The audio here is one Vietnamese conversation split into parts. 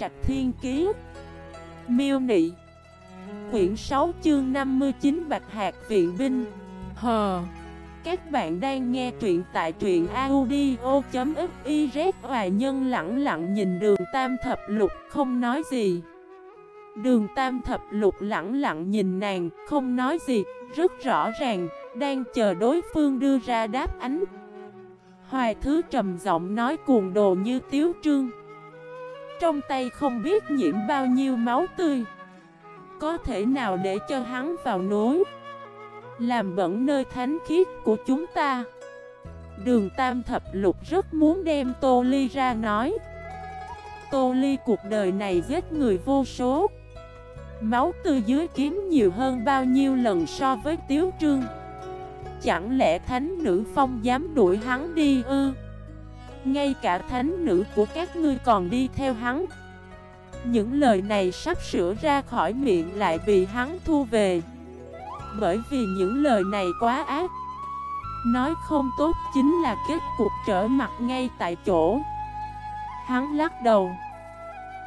Trạch Thiên Kiế Miêu Nị. Quyển 6 chương 59 Bạch Hạc Viện Binh. Hờ Các bạn đang nghe truyện tại truyện audio.xyz Hòa nhân lặng lặng nhìn đường tam thập lục, không nói gì. Đường tam thập lục lặng lặng nhìn nàng, không nói gì, Rất rõ ràng, đang chờ đối phương đưa ra đáp ánh Hoài thứ trầm giọng nói cuồng đồ như tiếu trương. Trong tay không biết nhiễm bao nhiêu máu tươi. Có thể nào để cho hắn vào núi Làm bẩn nơi thánh khiết của chúng ta. Đường Tam Thập Lục rất muốn đem Tô Ly ra nói. Tô Ly cuộc đời này giết người vô số. Máu tươi dưới kiếm nhiều hơn bao nhiêu lần so với Tiếu Trương. Chẳng lẽ thánh nữ phong dám đuổi hắn đi ư? Ngay cả thánh nữ của các ngươi còn đi theo hắn. Những lời này sắp sửa ra khỏi miệng lại bị hắn thu về. Bởi vì những lời này quá ác. Nói không tốt chính là kết cục trở mặt ngay tại chỗ. Hắn lắc đầu.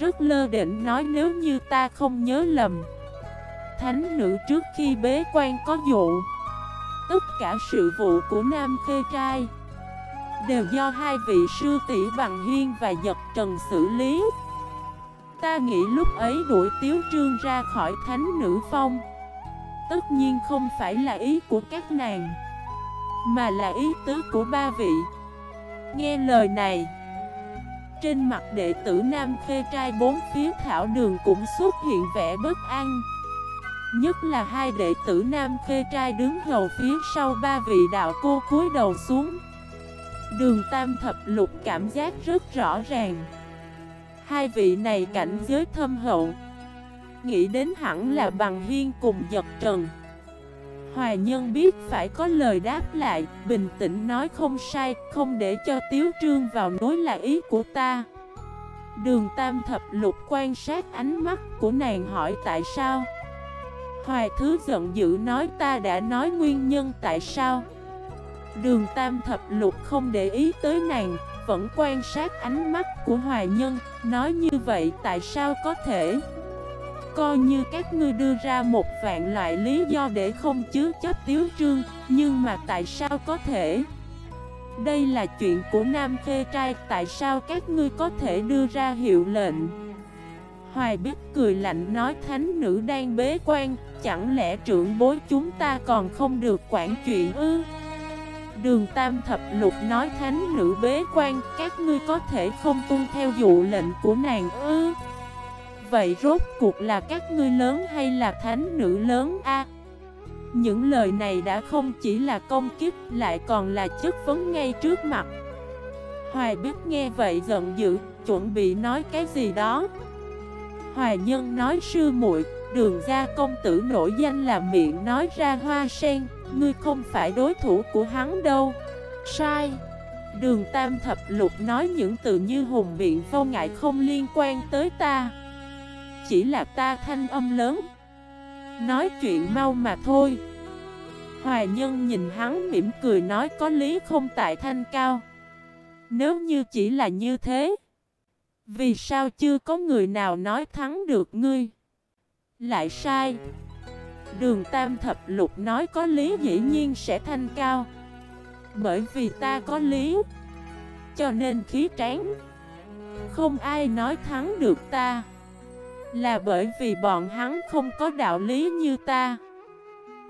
Rất lơ định nói nếu như ta không nhớ lầm. Thánh nữ trước khi bế quan có dụ. Tất cả sự vụ của Nam Khê Trai. Đều do hai vị sư tỷ Bằng Hiên và Giật Trần xử lý. Ta nghĩ lúc ấy đuổi Tiếu Trương ra khỏi Thánh Nữ Phong, Tất nhiên không phải là ý của các nàng, Mà là ý tứ của ba vị. Nghe lời này, Trên mặt đệ tử Nam Khê Trai bốn phía thảo đường cũng xuất hiện vẻ bất an. Nhất là hai đệ tử nam khê trai đứng hầu phía sau ba vị đạo cô cúi đầu xuống. Đường tam thập lục cảm giác rất rõ ràng. Hai vị này cảnh giới thâm hậu. Nghĩ đến hẳn là bằng hiên cùng giật trần. Hoài nhân biết phải có lời đáp lại, Bình tĩnh nói không sai, Không để cho Tiếu Trương vào nối là ý của ta. Đường tam thập lục quan sát ánh mắt của nàng hỏi tại sao. Hoài thứ giận dữ nói ta đã nói nguyên nhân tại sao. Đường tam thập lục không để ý tới nàng, Vẫn quan sát ánh mắt của hoài nhân, Nói như vậy tại sao có thể? Coi như các ngươi đưa ra một vạn loại lý do để không chứa chấp tiếu trương, Nhưng mà tại sao có thể? Đây là chuyện của nam khê trai, Tại sao các ngươi có thể đưa ra hiệu lệnh? Hoài biết cười lạnh nói, thánh nữ đang bế quan, Chẳng lẽ trưởng bối chúng ta còn không được quản chuyện ư? Đường Tam Thập Lục nói thánh nữ bế quan, Các ngươi có thể không tuân theo dụ lệnh của nàng ư? Vậy rốt cuộc là các ngươi lớn hay là thánh nữ lớn a? Những lời này đã không chỉ là công kích Lại còn là chất vấn ngay trước mặt. Hoài biết nghe vậy giận dữ, Chuẩn bị nói cái gì đó. Hoài nhân nói, sư muội Đường gia công tử nổi danh là miệng nói ra hoa sen, Ngươi không phải đối thủ của hắn đâu. Sai. Đường tam thập lục nói những từ như hùng biện vô ngại không liên quan tới ta. Chỉ là ta thanh âm lớn. Nói chuyện mau mà thôi. Hoài nhân nhìn hắn mỉm cười nói có lý không tại thanh cao. Nếu như chỉ là như thế, Vì sao chưa có người nào nói thắng được ngươi? Lại sai. Đường Tam Thập Lục nói có lý dĩ nhiên sẽ thanh cao. Bởi vì ta có lý. Cho nên khí tráng. Không ai nói thắng được ta. Là bởi vì bọn hắn không có đạo lý như ta.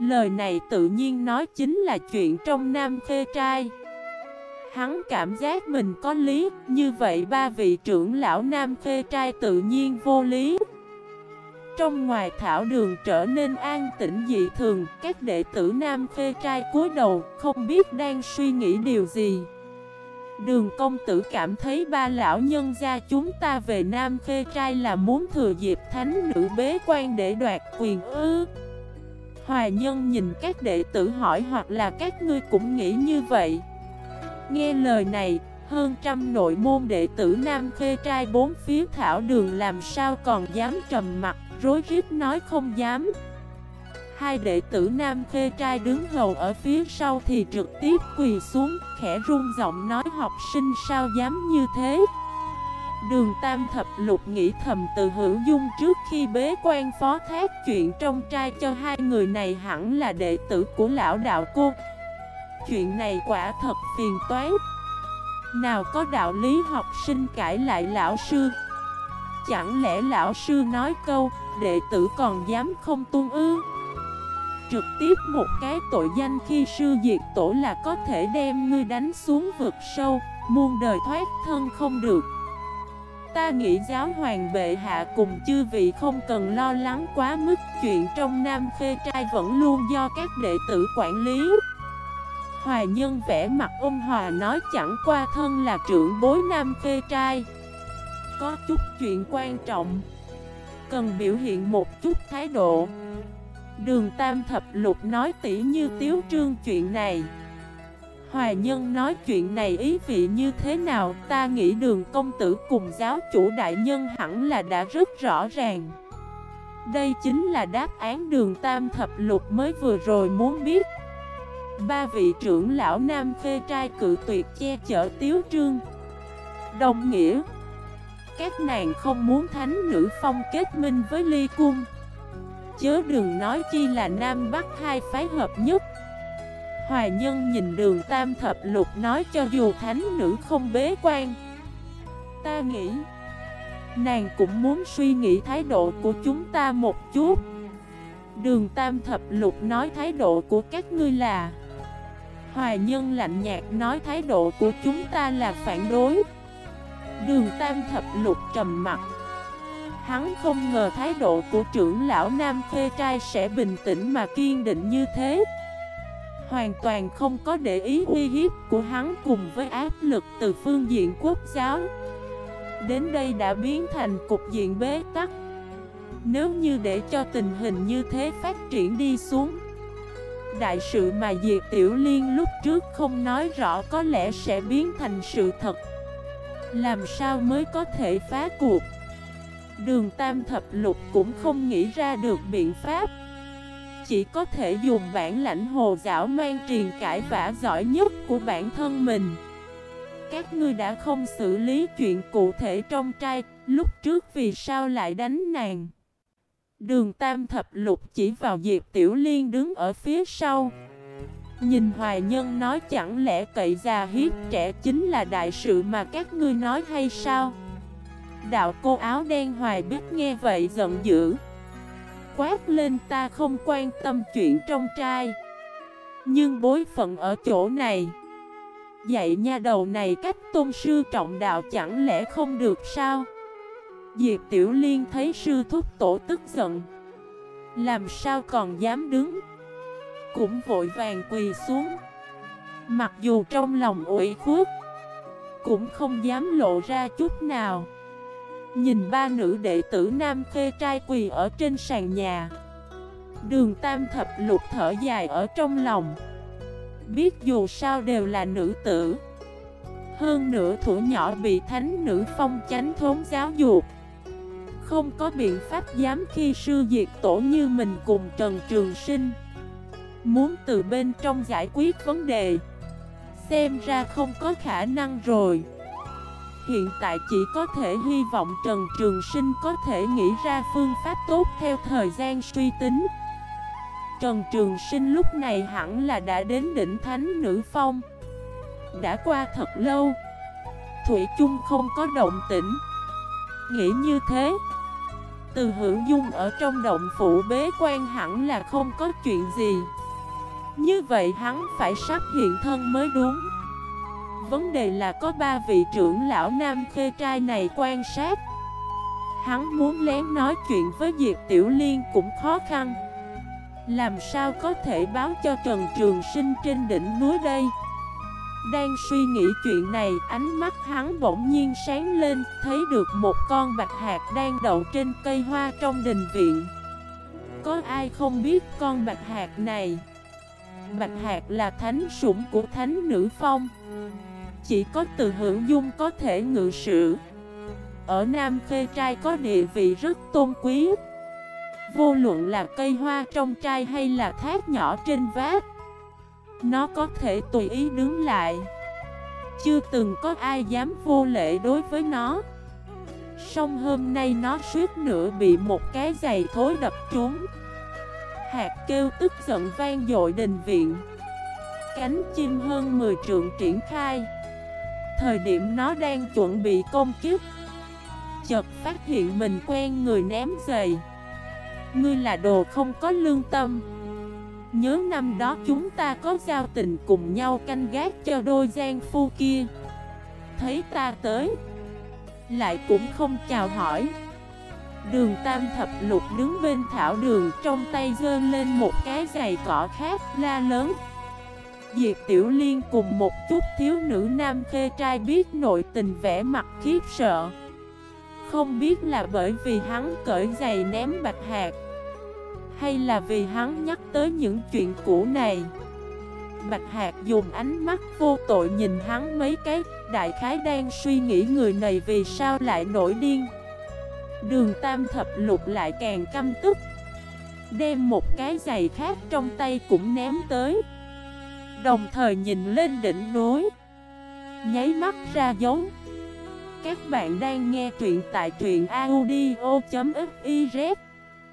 Lời này tự nhiên nói chính là chuyện trong nam khê trai. Hắn cảm giác mình có lý. Như vậy ba vị trưởng lão nam khê trai tự nhiên vô lý trong ngoài thảo đường trở nên an tĩnh dị thường Các đệ tử nam khê trai cúi đầu không biết đang suy nghĩ điều gì. Đường công tử cảm thấy ba lão nhân gia chúng ta về nam khê trai là muốn thừa dịp thánh nữ bế quan để đoạt quyền ư Hoài nhân nhìn các đệ tử hỏi hoặc là các ngươi cũng nghĩ như vậy? Nghe lời này, hơn trăm nội môn đệ tử nam khê trai bốn phía thảo đường làm sao còn dám trầm mặt, rối rít nói không dám Hai đệ tử nam khê trai đứng hầu ở phía sau thì trực tiếp quỳ xuống, Khẽ run giọng nói, học sinh sao dám như thế Đường Tam Thập Lục nghĩ thầm từ hữu dung trước khi bế quan phó thác chuyện trong trai cho hai người này hẳn là đệ tử của lão đạo cô. Chuyện này quả thật phiền toái. Nào có đạo lý học sinh cãi lại lão sư. Chẳng lẽ lão sư nói câu, đệ tử còn dám không tuân ư? Trực tiếp một cái tội danh khi sư diệt tổ là có thể đem ngươi đánh xuống vực sâu, muôn đời thoát thân không được. Ta nghĩ giáo hoàng bệ hạ cùng chư vị không cần lo lắng quá mức chuyện trong nam khê trai vẫn luôn do các đệ tử quản lý. Hoài nhân vẽ mặt ôn hòa nói chẳng qua thân là trưởng bối nam phê trai. Có chút chuyện quan trọng, cần biểu hiện một chút thái độ. Đường Tam Thập Lục nói tỉ như tiếu trương chuyện này. Hoài Nhân nói chuyện này ý vị như thế nào Ta nghĩ đường công tử cùng giáo chủ đại nhân hẳn là đã rất rõ ràng Đây chính là đáp án đường tam thập lục mới vừa rồi muốn biết Ba vị trưởng lão nam phê trai cự tuyệt che chở tiếu trương. Đồng nghĩa, Các nàng không muốn thánh nữ phong kết minh với ly cung. Chớ đừng nói chi là nam bắc hai phái hợp nhất. Hoài nhân nhìn đường tam thập lục nói cho dù thánh nữ không bế quan. Ta nghĩ, Nàng cũng muốn suy nghĩ thái độ của chúng ta một chút. Đường tam thập lục nói thái độ của các ngươi là Hoài nhân lạnh nhạt nói thái độ của chúng ta là phản đối Đường tam thập lục trầm mặt Hắn không ngờ thái độ của trưởng lão Nam Khê Trai sẽ bình tĩnh mà kiên định như thế hoàn toàn không có để ý uy hiếp của hắn cùng với áp lực từ phương diện quốc giáo. Đến đây đã biến thành cục diện bế tắc. Nếu như để cho tình hình như thế phát triển đi xuống, đại sự mà Diệp Tiểu Liên lúc trước không nói rõ có lẽ sẽ biến thành sự thật. Làm sao mới có thể phá cuộc? Đường Tam Thập Lục cũng không nghĩ ra được biện pháp chỉ có thể dùng bản lãnh hồ dạo mang truyền cãi vã giỏi nhất của bản thân mình Các ngươi đã không xử lý chuyện cụ thể trong trai, Lúc trước vì sao lại đánh nàng Đường Tam Thập Lục chỉ vào Diệp Tiểu Liên đứng ở phía sau. Nhìn Hoài Nhân nói chẳng lẽ cậy già hiếp trẻ chính là đại sự mà các ngươi nói hay sao? Đạo cô áo đen Hoài biết nghe vậy giận dữ. Quát lên ta không quan tâm chuyện trong trai. Nhưng bối phận ở chỗ này. Dạy nha đầu này cách tôn sư trọng đạo chẳng lẽ không được sao? Diệp Tiểu Liên thấy sư thúc tổ tức giận. Làm sao còn dám đứng? Cũng vội vàng quỳ xuống. Mặc dù trong lòng ủy khuất, Cũng không dám lộ ra chút nào. Nhìn ba nữ đệ tử nam khê trai quỳ ở trên sàn nhà. Đường tam thập lục thở dài ở trong lòng. Biết dù sao đều là nữ tử. Hơn nữa thủ nhỏ bị thánh nữ phong chánh thốn giáo dục. Không có biện pháp dám khi sư diệt tổ như mình cùng Trần Trường Sinh. Muốn từ bên trong giải quyết vấn đề. Xem ra không có khả năng rồi. Hiện tại chỉ có thể hy vọng Trần Trường Sinh có thể nghĩ ra phương pháp tốt theo thời gian suy tính. Trần Trường Sinh lúc này hẳn là đã đến đỉnh Thánh Nữ Phong. Đã qua thật lâu. Thủy chung không có động tĩnh. Nghĩ như thế. Từ hữu dung ở trong động phủ bế quan hẳn là không có chuyện gì. Như vậy hắn phải sắp hiện thân mới đúng. Vấn đề là có ba vị trưởng lão nam khê trai này quan sát. Hắn muốn lén nói chuyện với Diệp Tiểu Liên cũng khó khăn. Làm sao có thể báo cho Trần Trường Sinh trên đỉnh núi đây? Đang suy nghĩ chuyện này, Ánh mắt hắn bỗng nhiên sáng lên, Thấy được một con bạch hạt đang đậu trên cây hoa trong đình viện. Có ai không biết con bạch hạt này? Bạch hạt là thánh sủng của thánh nữ phong. Chỉ có từ hữu dung có thể ngự sự Ở Nam Khê Trai có địa vị rất tôn quý. Vô luận là cây hoa trong trai hay là thác nhỏ trên vát nó có thể tùy ý đứng lại. Chưa từng có ai dám vô lệ đối với nó. Xong hôm nay nó suýt nữa bị một cái giày thối đập trúng. Hạt kêu tức giận vang dội đình viện. Cánh chim hơn 10 trượng triển khai. Thời điểm nó đang chuẩn bị công kiếp, Chợt phát hiện mình quen người ném giày. Ngươi là đồ không có lương tâm. Nhớ năm đó chúng ta có giao tình cùng nhau canh gác cho đôi gian phu kia. Thấy ta tới, Lại cũng không chào hỏi. Đường tam thập lục đứng bên thảo đường Trong tay dơ lên một cái giày cỏ khác la lớn. Diệp Tiểu Liên cùng một chút thiếu nữ nam khê trai biết nội tình vẻ mặt khiếp sợ. Không biết là bởi vì hắn cởi giày ném bạch hạt hay là vì hắn nhắc tới những chuyện cũ này? Bạch Hạc dùng ánh mắt vô tội nhìn hắn mấy cái, Đại khái đang suy nghĩ người này vì sao lại nổi điên. Đường tam thập lục lại càng căm tức, Đem một cái giày khác trong tay cũng ném tới. Đồng thời nhìn lên đỉnh núi, Nháy mắt ra giống. Các bạn đang nghe truyện tại truyện audio.fif